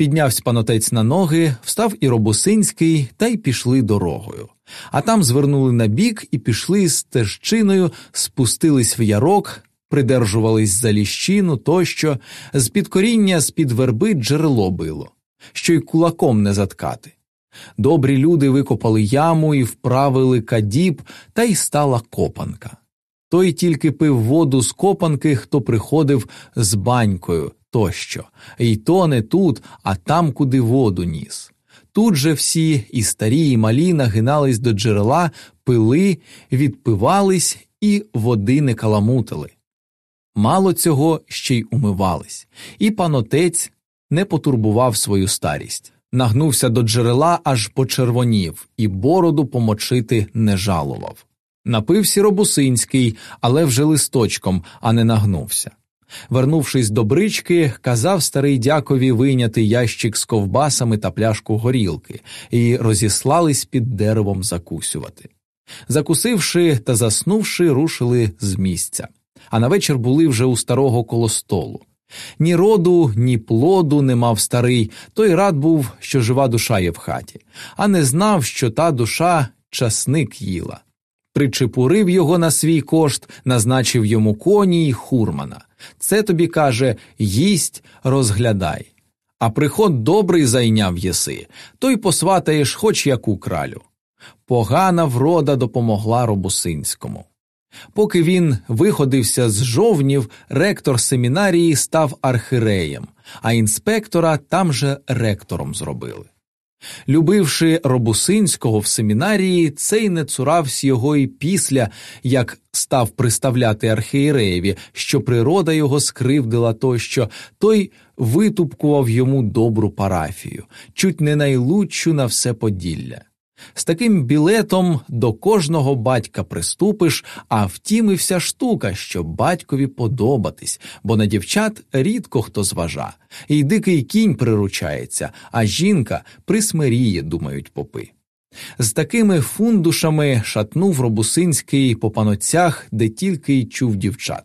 Піднявся панотець на ноги, встав і Робусинський та й пішли дорогою. А там звернули на бік і пішли стежчиною, спустились в ярок, придержувались за ліщину тощо, з під коріння, з під верби джерело било, що й кулаком не заткати. Добрі люди викопали яму і вправили кадіб, та й стала копанка. Той тільки пив воду з копанки, хто приходив з банькою тощо, і то не тут, а там, куди воду ніс. Тут же всі, і старі, і малі, нагинались до джерела, пили, відпивались і води не каламутили. Мало цього ще й умивались, і панотець не потурбував свою старість. Нагнувся до джерела, аж почервонів, і бороду помочити не жалував. Напився Робусинський, але вже листочком, а не нагнувся. Вернувшись до брички, казав старий дякові вийняти ящик з ковбасами та пляшку горілки, і розіслались під деревом закусювати. Закусивши та заснувши, рушили з місця, а на вечір були вже у старого коло столу. Ні роду, ні плоду не мав старий, той рад був, що жива душа є в хаті, а не знав, що та душа часник їла. Причепурив його на свій кошт, назначив йому коні й хурмана. Це тобі каже їсть, розглядай. А приход добрий зайняв єси, то й посватаєш хоч яку кралю. Погана врода допомогла Робусинському. Поки він виходився з жовнів, ректор семінарії став архиреєм, а інспектора там же ректором зробили. Любивши Робусинського в семінарії, цей не цурався його і після, як став приставляти архієреєві, що природа його скривдила тощо, той витупкував йому добру парафію, чуть не найлучшу на все Поділля. З таким білетом до кожного батька приступиш, а втім і вся штука, щоб батькові подобатись, бо на дівчат рідко хто зважа, і дикий кінь приручається, а жінка присмиріє, думають попи. З такими фундушами шатнув Робусинський по паноцях, де тільки й чув дівчат.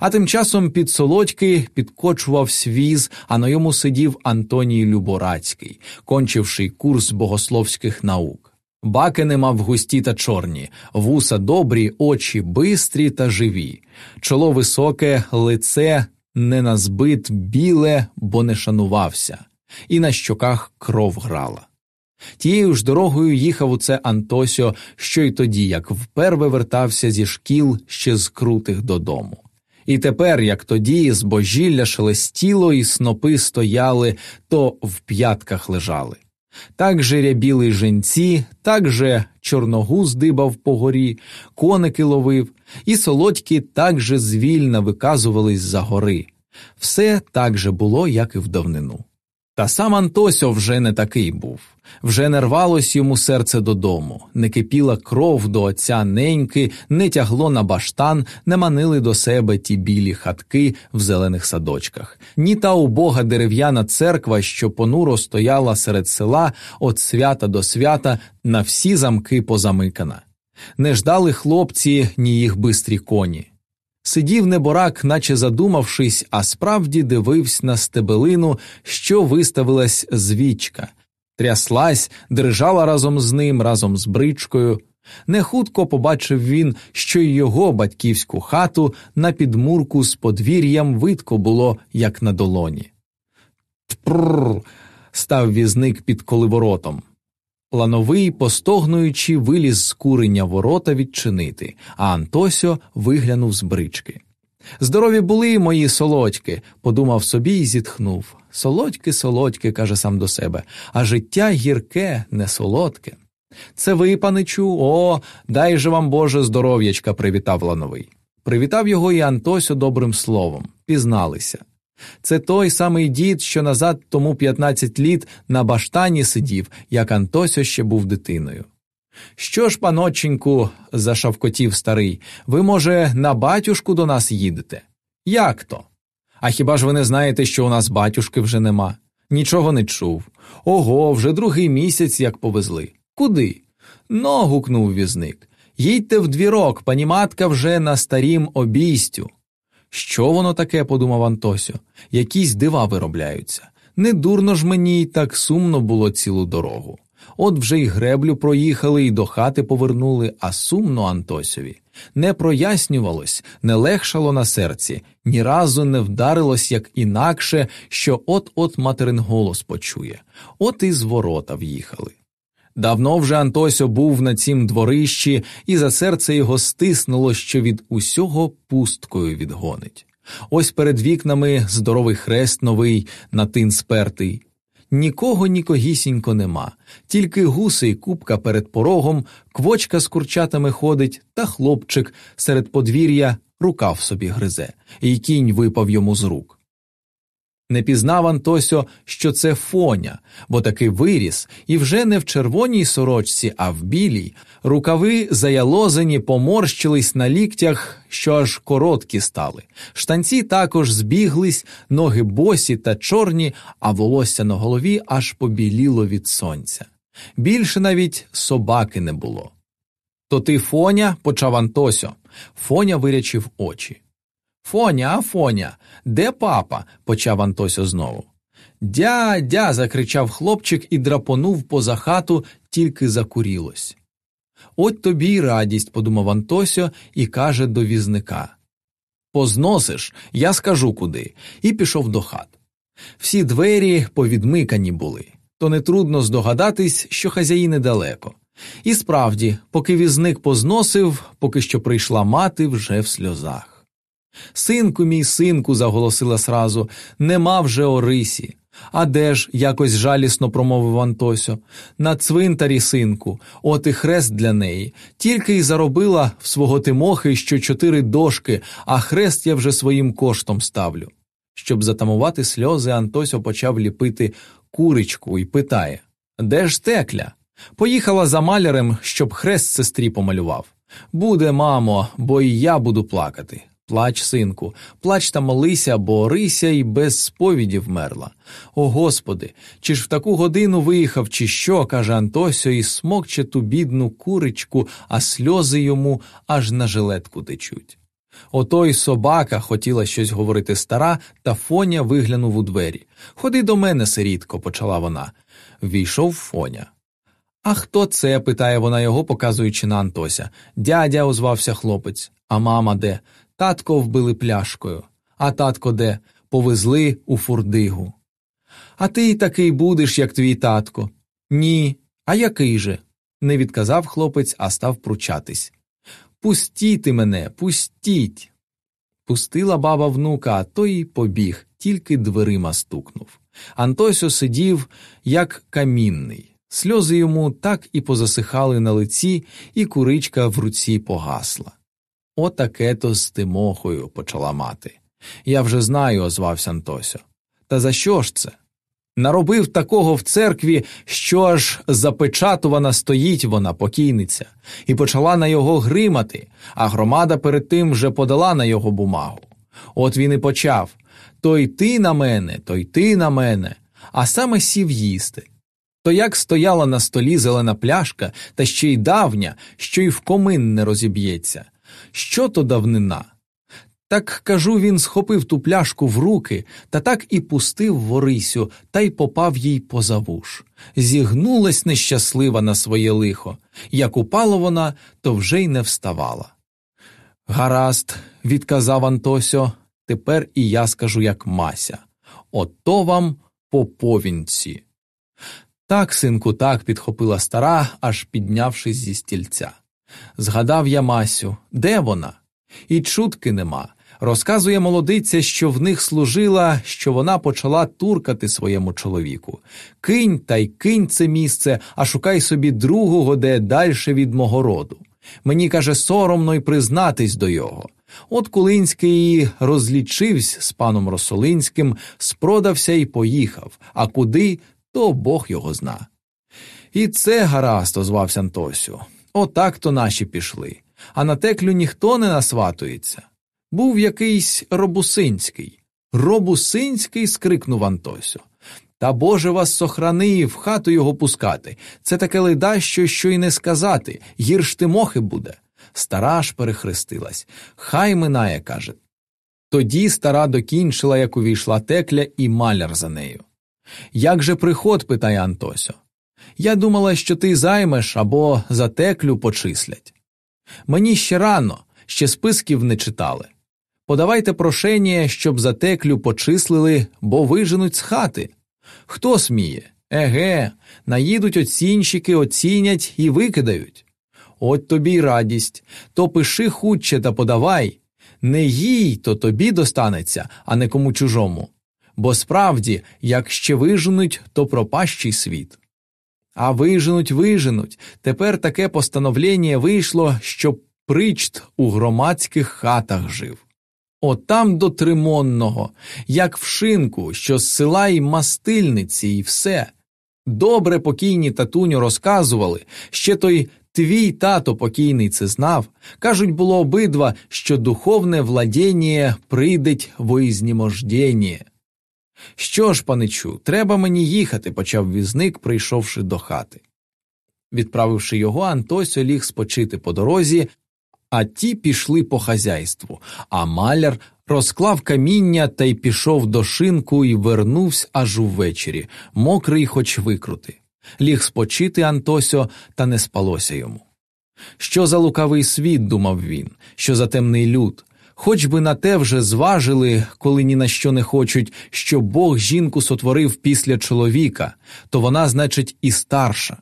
А тим часом під солодьки підкочував свіз, а на йому сидів Антоній Люборацький, кончивший курс богословських наук. Бакини мав густі та чорні, вуса добрі, очі бистрі та живі, чоло високе, лице не біле, бо не шанувався, і на щоках кров грала. Тією ж дорогою їхав у це Антосьо, що й тоді, як вперве вертався зі шкіл ще з крутих додому. І тепер, як тоді, збожілля шелестіло, і снопи стояли, то в п'ятках лежали. Так же рябіли женці, так же чорногуз дибав по горі, коники ловив, і солодьки так же звільно виказувались за гори. Все так же було, як і в давнину. Та сам Антосьо вже не такий був, вже не рвалось йому серце додому, не кипіла кров до отця неньки, не тягло на баштан, не манили до себе ті білі хатки в зелених садочках, ні та убога дерев'яна церква, що понуро стояла серед села від свята до свята, на всі замки позамикана. Не ждали хлопці, ні їх бистрі коні. Сидів неборак, наче задумавшись, а справді дивився на стебелину, що виставилась з вічка, тряслась, дрижала разом з ним, разом з бричкою. Нехутко побачив він, що й його батьківську хату на підмурку з подвір'ям видко було, як на долоні. Тпррр. став візник під коливоротом. Лановий, постогнуючи, виліз з курення ворота відчинити, а Антосьо виглянув з брички. Здорові були мої солодьки, подумав собі і зітхнув. Солодьки, солодьки, каже сам до себе, а життя гірке, не солодке. Це ви, паничу, о, дай же вам Боже здоров'ячка, привітав лановий. Привітав його і Антосьо добрим словом, пізналися. Це той самий дід, що назад тому 15 літ на баштані сидів, як Антосьо ще був дитиною. Що ж, паноченьку, зашавкотів старий, ви, може, на батюшку до нас їдете? Як то? А хіба ж ви не знаєте, що у нас батюшки вже нема? Нічого не чув. Ого, вже другий місяць як повезли. Куди? Но. гукнув візник. Їдьте в двірок, пані матка вже на старім обійстю. Що воно таке, подумав Антосю, якісь дива виробляються. Не дурно ж мені й так сумно було цілу дорогу. От вже й греблю проїхали і до хати повернули, а сумно Антосьові. Не прояснювалось, не легшало на серці, ні разу не вдарилось як інакше, що от-от материн голос почує, от і з ворота в'їхали. Давно вже Антосьо був на цім дворищі, і за серце його стиснуло, що від усього пусткою відгонить. Ось перед вікнами здоровий хрест новий, на тин спертий. Нікого нікогісінько нема, тільки гуси купка перед порогом, квочка з курчатами ходить, та хлопчик серед подвір'я рукав собі гризе, і кінь випав йому з рук. Не пізнав Антосьо, що це фоня, бо таки виріс, і вже не в червоній сорочці, а в білій, рукави заялозені поморщились на ліктях, що аж короткі стали. Штанці також збіглись, ноги босі та чорні, а волосся на голові аж побіліло від сонця. Більше навіть собаки не було. То ти Фоня, почав Антосьо. Фоня вирячив очі. Фоня, Фоня, де папа? почав Антосьо знову. Дядя. закричав хлопчик і драпонув поза хату, тільки закурілось. От тобі й радість, подумав Антосьо і каже до візника. Позносиш, я скажу куди, і пішов до хат. Всі двері повідмикані були, то нетрудно здогадатись, що хазяїни далеко. І справді, поки візник позносив, поки що прийшла мати вже в сльозах. Синку, мій синку, заголосила сразу, нема вже Орисі. А де ж, якось жалісно промовив Антосьо, на цвинтарі, синку, от і хрест для неї, тільки й заробила в свого Тимохи що чотири дошки, а хрест я вже своїм коштом ставлю. Щоб затамувати сльози, Антосьо почав ліпити куричку і питає Де ж текля? Поїхала за малярем, щоб хрест сестрі помалював. Буде, мамо, бо і я буду плакати. Плач, синку, плач та молися, бо Орися й без сповіді вмерла. О Господи, чи ж в таку годину виїхав, чи що, каже Антосьо, і смокче ту бідну куричку, а сльози йому аж на жилетку течуть. Ото й собака хотіла щось говорити стара, та Фоня виглянув у двері. Ходи до мене, сирітко, почала вона. Війшов Фоня. А хто це? питає вона його, показуючи на Антося. Дядя, озвався хлопець. А мама де? Татко вбили пляшкою, а татко де повезли у фурдигу. А ти й такий будеш, як твій татко. Ні. А який же? не відказав хлопець, а став пручатись. Пустіти мене, пустіть. Пустила баба внука, а той побіг, тільки дверима стукнув. Антосьо сидів, як камінний. Сльози йому так і позасихали на лиці, і куричка в руці погасла. Отаке то з Тимохою, почала мати. Я вже знаю, озвався Антосьо. Та за що ж це? Наробив такого в церкві, що аж запечатувана стоїть вона, покійниця, і почала на його гримати, а громада перед тим вже подала на його бумагу. От він і почав то йти на мене, то йти на мене, а саме сів їсти. То як стояла на столі зелена пляшка, та ще й давня, що й в комин не розіб'ється. Що то давнина? Так, кажу, він схопив ту пляшку в руки та так і пустив ворисю, та й попав їй поза вуш. Зігнулась нещаслива на своє лихо. Як упала вона, то вже й не вставала. Гаразд, відказав Антосьо, тепер і я скажу, як Мася. Ото вам по повінці. Так, синку, так, підхопила стара, аж піднявшись зі стільця. Згадав я Масю, де вона? І чутки нема. Розказує молодиця, що в них служила, що вона почала туркати своєму чоловіку. Кинь та й кинь це місце, а шукай собі другого, де дальше від мого роду. Мені каже, соромно й признатись до його. От Кулинський розлічився з паном Росолинським, спродався і поїхав, а куди, то Бог його зна. І це гаразд, озвався Антосю. Отак то наші пішли, а на теклю ніхто не насватується. Був якийсь робусинський. Робусинський. скрикнув Антосю. Та Боже вас сохрани в хату його пускати. Це таке ледащо, що й не сказати, гірш ти мохи буде. Стара ж перехрестилась. Хай минає, каже. Тоді стара докінчила, як увійшла текля, і маляр за нею. Як же приход? питає Антосьо. Я думала, що ти займеш або затеклю почислять. Мені ще рано, ще списків не читали. Подавайте прошення, щоб затеклю почислили, бо виженуть з хати. Хто сміє? Еге, наїдуть оцінщики, оцінять і викидають. От тобі й радість, то пиши хутче та подавай. Не їй, то тобі достанеться, а не кому чужому. Бо справді, як ще виженуть, то пропащий світ. А виженуть, виженуть. Тепер таке постановлення вийшло, щоб причт у громадських хатах жив. Отам до Тримонного, як в шинку, що з села й мастильниці, і все. Добре покійні татуню розказували, ще той твій тато покійний це знав. Кажуть, було обидва, що духовне владіння прийдеть во ізнемождєння. Що ж, паничу, треба мені їхати, почав візник, прийшовши до хати. Відправивши його, Антосьо ліг спочити по дорозі, а ті пішли по хазяйству, а маляр розклав каміння та й пішов до шинку і вернувся аж увечері, мокрий, хоч викрути. Ліг спочити Антосьо, та не спалося йому. Що за лукавий світ, думав він, що за темний люд, хоч би на те вже зважили, коли ні на що не хочуть, що Бог жінку сотворив після чоловіка, то вона, значить, і старша.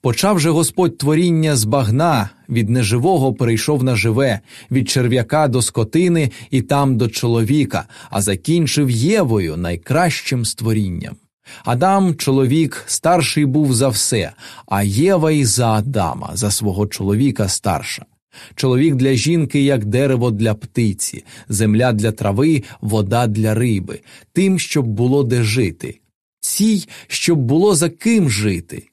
Почав же Господь творіння з багна, від неживого перейшов на живе, від черв'яка до скотини і там до чоловіка, а закінчив Євою найкращим створінням. Адам, чоловік, старший був за все, а Єва й за Адама, за свого чоловіка старша. Чоловік для жінки, як дерево для птиці, земля для трави, вода для риби, тим, щоб було де жити, цій, щоб було за ким жити.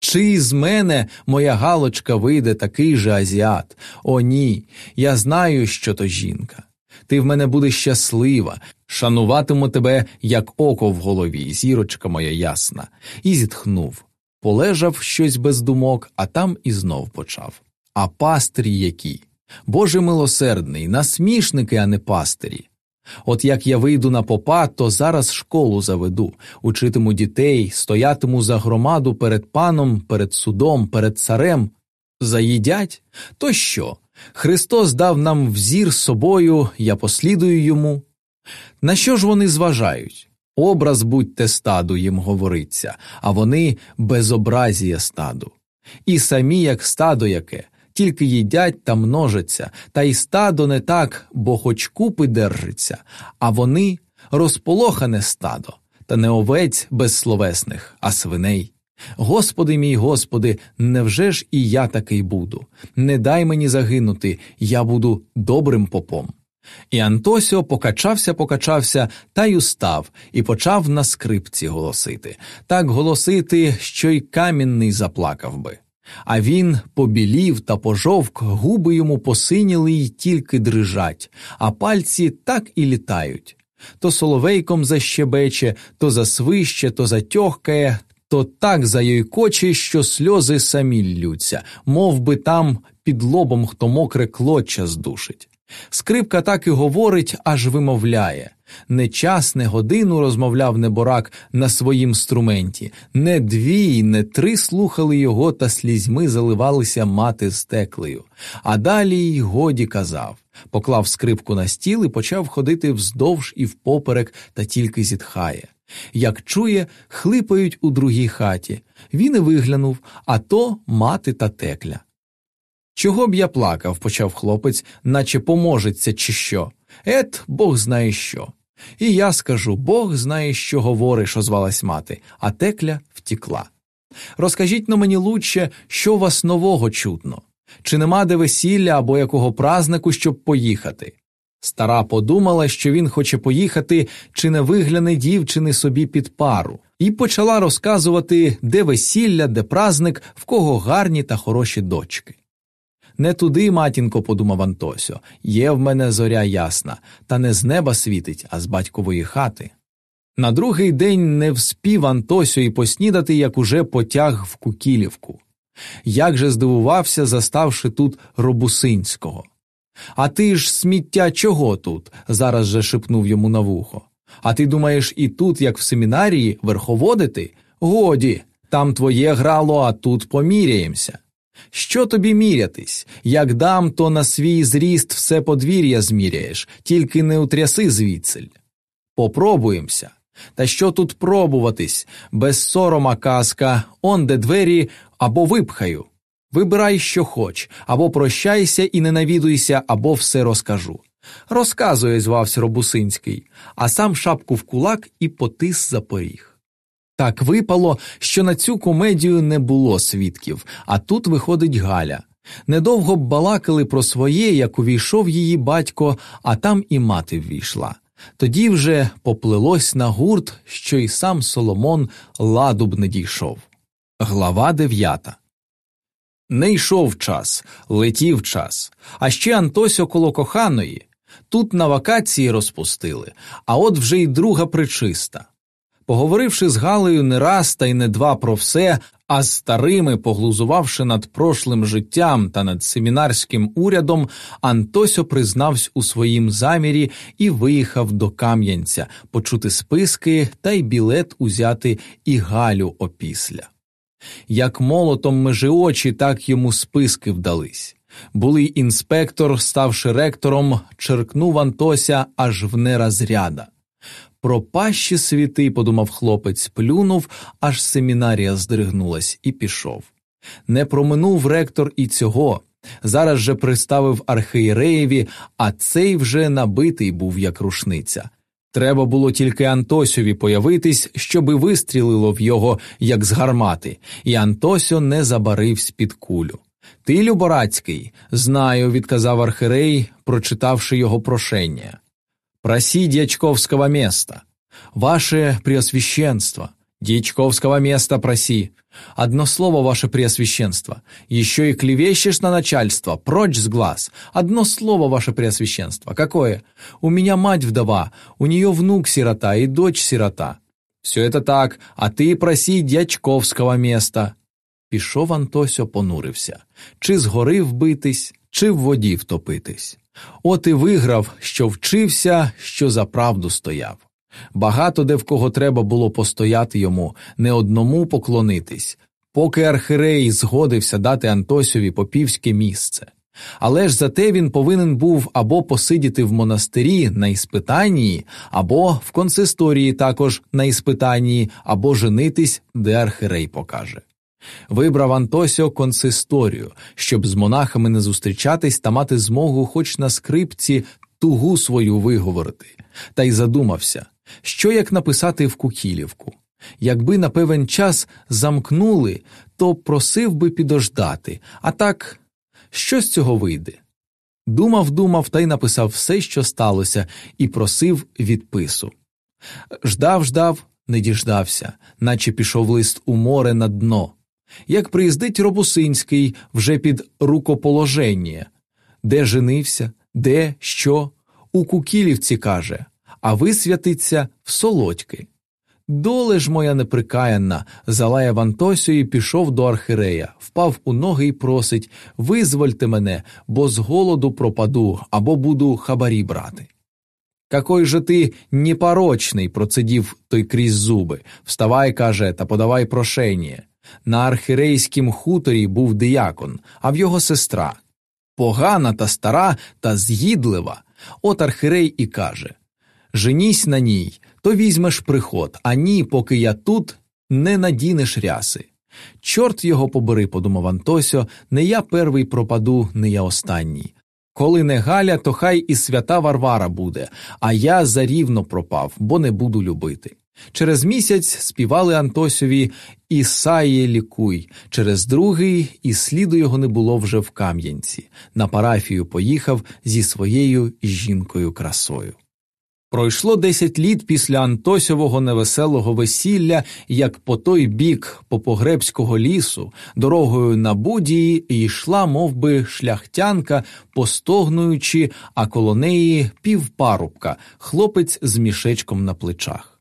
Чи з мене моя галочка вийде такий же азіат? О, ні, я знаю, що то жінка. Ти в мене будеш щаслива, шануватиму тебе, як око в голові, зірочка моя ясна, і зітхнув. Полежав щось без думок, а там і знов почав. А пастирі які? Боже милосердний, насмішники, а не пастирі. От як я вийду на попа, то зараз школу заведу, учитиму дітей, стоятиму за громаду перед паном, перед судом, перед царем. Заїдять? То що? Христос дав нам взір собою, я послідую йому. На що ж вони зважають? Образ будьте стаду, їм говориться, а вони безобразіє стаду. І самі, як стадо яке, тільки їдять та множаться, та й стадо не так, бо хоч купи держиться, а вони розполохане стадо, та не овець безсловесних, а свиней. Господи мій Господи, невже ж і я такий буду? Не дай мені загинути, я буду добрим попом. І Антосіо покачався, покачався та й устав, і почав на скрипці голосити, так голосити, що й камінний заплакав би. А він побілів та пожовк, губи йому посиніли й тільки дрижать, а пальці так і літають. То соловейком защебече, то засвище, то затьохкає, то так зайойкоче, що сльози самі ллються, мов би там під лобом хто мокре клоча здушить. Скрипка так і говорить, аж вимовляє не час, не годину розмовляв неборак на своїм струменті, не дві, не три слухали його та слізьми заливалися мати стеклею. А далі й годі казав. Поклав скрипку на стіл і почав ходити вздовж і впоперек та тільки зітхає. Як чує, хлипають у другій хаті. Він і виглянув, а то мати та текля. Чого б я плакав, почав хлопець, наче поможеться, чи що. Ет, Бог знає що. І я скажу Бог знає, що говориш, озвалась мати, а текля втікла. Розкажіть но мені лучше, що у вас нового чутно, чи нема де весілля або якого празнику, щоб поїхати. Стара подумала, що він хоче поїхати, чи не вигляне дівчини собі під пару, і почала розказувати, де весілля, де празник, в кого гарні та хороші дочки. Не туди, матінко, подумав Антосьо, є в мене зоря ясна, та не з неба світить, а з батькової хати. На другий день не вспів Антосьо і поснідати, як уже потяг в Кукілівку. Як же здивувався, заставши тут Робусинського. А ти ж сміття чого тут? зараз же шепнув йому на вухо. А ти думаєш, і тут, як в семінарії, верховодити? Годі, там твоє грало, а тут поміряємося. Що тобі мірятись? Як дам, то на свій зріст все подвір'я зміряєш, тільки не утряси звідсель. Попробуємося. Та що тут пробуватись? Без сорома казка, он де двері або випхаю. Вибирай, що хоч, або прощайся і не навідуйся, або все розкажу. Розказує, звався Робусинський, а сам шапку в кулак і потис за поріг. Так випало, що на цю комедію не було свідків, а тут виходить Галя. Недовго б балакали про своє, як увійшов її батько, а там і мати ввійшла. Тоді вже поплилось на гурт, що й сам Соломон ладу б не дійшов. Глава дев'ята Не йшов час, летів час, а ще Антось около коханої. Тут на вакації розпустили, а от вже й друга причиста. Поговоривши з Галею не раз та й не два про все, а з старими, поглузувавши над прошлим життям та над семінарським урядом, Антосьо признався у своїм замірі і виїхав до Кам'янця почути списки та й білет узяти і Галю опісля. Як молотом межи очі, так йому списки вдались. Були інспектор, ставши ректором, черкнув Антося аж в неразряда. Пропащі світи, подумав хлопець, плюнув, аж семінарія здригнулась і пішов. Не проминув ректор і цього. Зараз же приставив архієреєві, а цей вже набитий був як рушниця. Треба було тільки Антосьові появитись, щоби вистрілило в його, як з гармати, і Антосьо не забарився під кулю. Ти, Люборацький, знаю, відказав архірей, прочитавши його прошення. Проси дьячковского места. Ваше Преосвященство, дьячковского места проси. Одно слово, ваше Преосвященство. Еще и клевещешь на начальство, прочь с глаз. Одно слово, ваше Преосвященство. Какое? У меня мать вдова, у нее внук сирота и дочь сирота. Все это так, а ты проси дьячковского места. Пішов Антосьо понурився. Чи згорив битись, чи в воді втопитись. От і виграв, що вчився, що за правду стояв. Багато де в кого треба було постояти йому, не одному поклонитись, поки архірей згодився дати Антосьові попівське місце. Але ж зате він повинен був або посидіти в монастирі на іспитанії, або в консисторії також на іспитанії, або женитись, де архірей покаже. Вибрав Антосіо консисторію, щоб з монахами не зустрічатись та мати змогу хоч на скрипці тугу свою виговорити, та й задумався, що як написати в Кукілівку. Якби на певен час замкнули, то просив би підождати, а так, що з цього вийде? Думав, думав та й написав все, що сталося, і просив відпису. Ждав, ждав, не діждався, наче пішов лист у море на дно. Як приїздить Робусинський вже під рукоположення, де женився, де, що, у Кукілівці каже, а висвятиться в солодьки. Доле ж моя неприкаянна, залаяв Антосю і пішов до архирея, впав у ноги і просить Визвольте мене, бо з голоду пропаду або буду хабарі брати. Какой же ти непорочний, процидів той крізь зуби. Вставай, каже, та подавай прошення. На архірейськім хуторі був диякон, а в його сестра погана та стара та з'їдлива. От архірей і каже Женісь на ній, то візьмеш приход, а ні, поки я тут не надінеш ряси. Чорт його побери, подумав Антосьо, не я перший пропаду, не я останній. Коли не Галя, то хай і свята Варвара буде, а я зарівно пропав, бо не буду любити. Через місяць співали Антосові Ісає лікуй, через другий і сліду його не було вже в Кам'янці. На парафію поїхав зі своєю жінкою красою. Пройшло десять літ після Антосьового невеселого весілля, як по той бік Попогребського лісу, дорогою на Будії йшла мов би, шляхтянка, постогнуючи, а коло неї півпарубка, хлопець з мішечком на плечах.